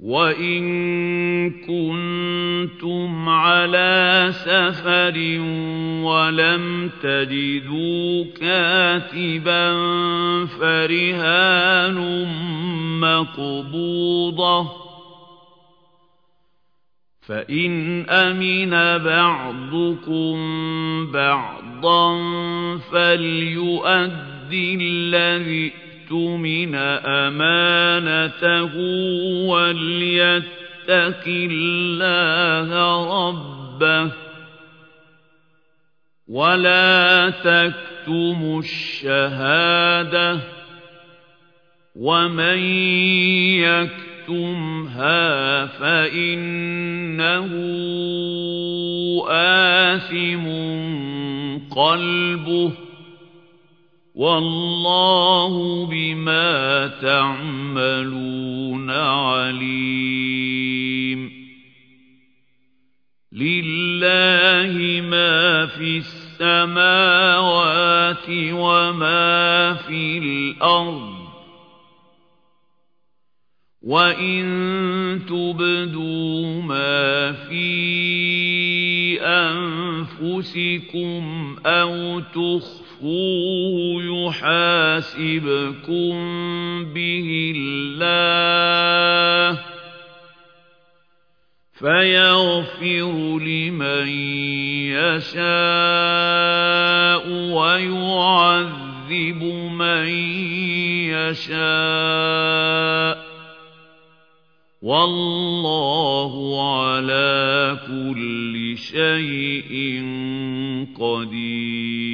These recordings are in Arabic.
وَإِن كُنتُمْ عَلَىٰ سَفَرٍ وَلَمْ تَجِدُوا كَاتِبًا فَرِهَانٌ مَّقْبُوضَةٌ ۖ فَإِنْ أَمِنَ بَعْضُكُم بَعْضًا فَلْيُؤَدِّ الَّذِي اؤْتُمِنَ أَمَانَتَهُ وَلْيَتَّقِ اللَّهَ رَبَّهُ ۗ وَلَا تَكْتُمُوا الشَّهَادَةَ ۚ وَمَن يَكْتُمْهَا فَإِنَّهُ آثِمٌ قَلْبُهُ ۗ وَاللَّهُ بِمَا تَعْمَلُونَ عَلِيمٌ. لِلَّهِ مَا فِي السَّمَاوَاتِ وَمَا فِي الْأَرْضِ ۚ. وَإِن تُبْدُوا مَا فِي أَنفُسِكُمْ أَوْ تُخْفُوهُ يُحَاسِبْكُم بِهِ اللَّهُ ۖ فَيَغْفِرُ لِمَن يَشَاءُ وَيُعَذِّبُ مَن يَشَاءُ ۗ وَاللَّهُ عَلَىٰ كُلِّ شَيْءٍ قَدِيرٌ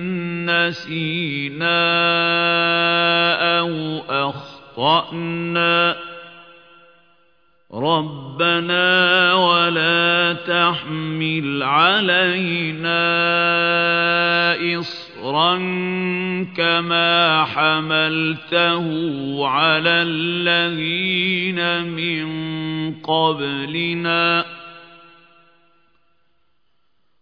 نَّسِينَا أَوْ أَخْطَأْنَا ۚ. رَبَّنَا وَلَا تَحْمِلْ عَلَيْنَا إِصْرًا كَمَا حَمَلْتَهُ عَلَى الَّذِينَ مِن قَبْلِنَا ۚ.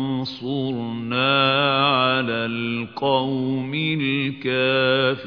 فَانصُرْنَا عَلَى الْقَوْمِ الْكَافِرِينَ.